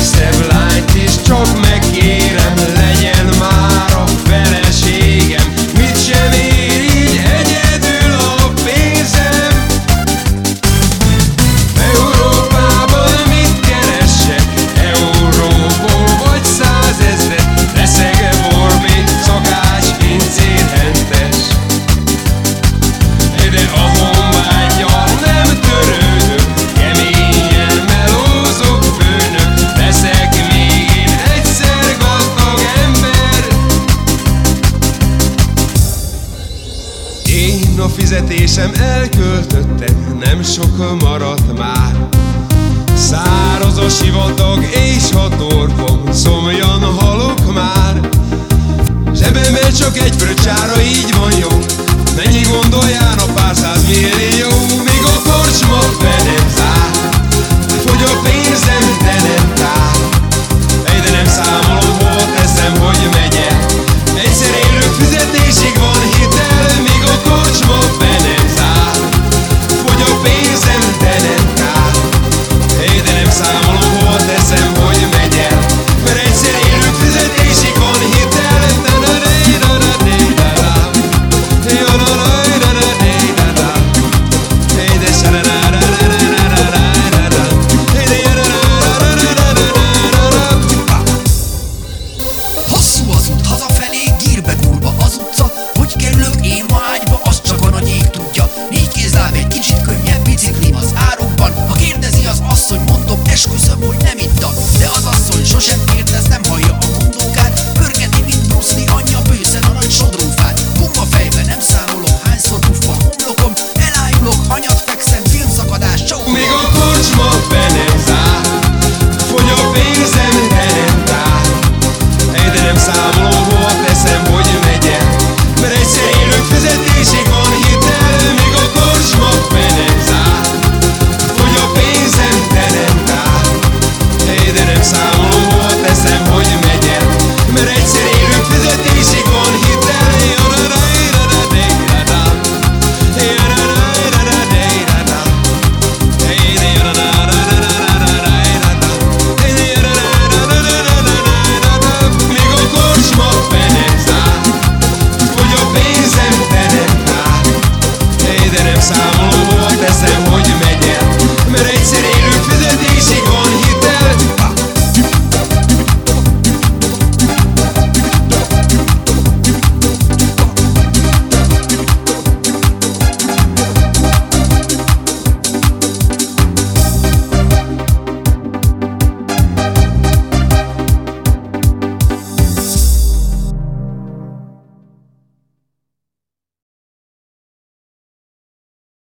Step light is chalk fizetésem elköltöttem, nem sok maradt már. Száraz a sivatag és a torkom, szomjan halok már. Zsebemben csak egy fröccsára így van jó, mennyi gondolján a pár száz jó, még a korcsma fedez.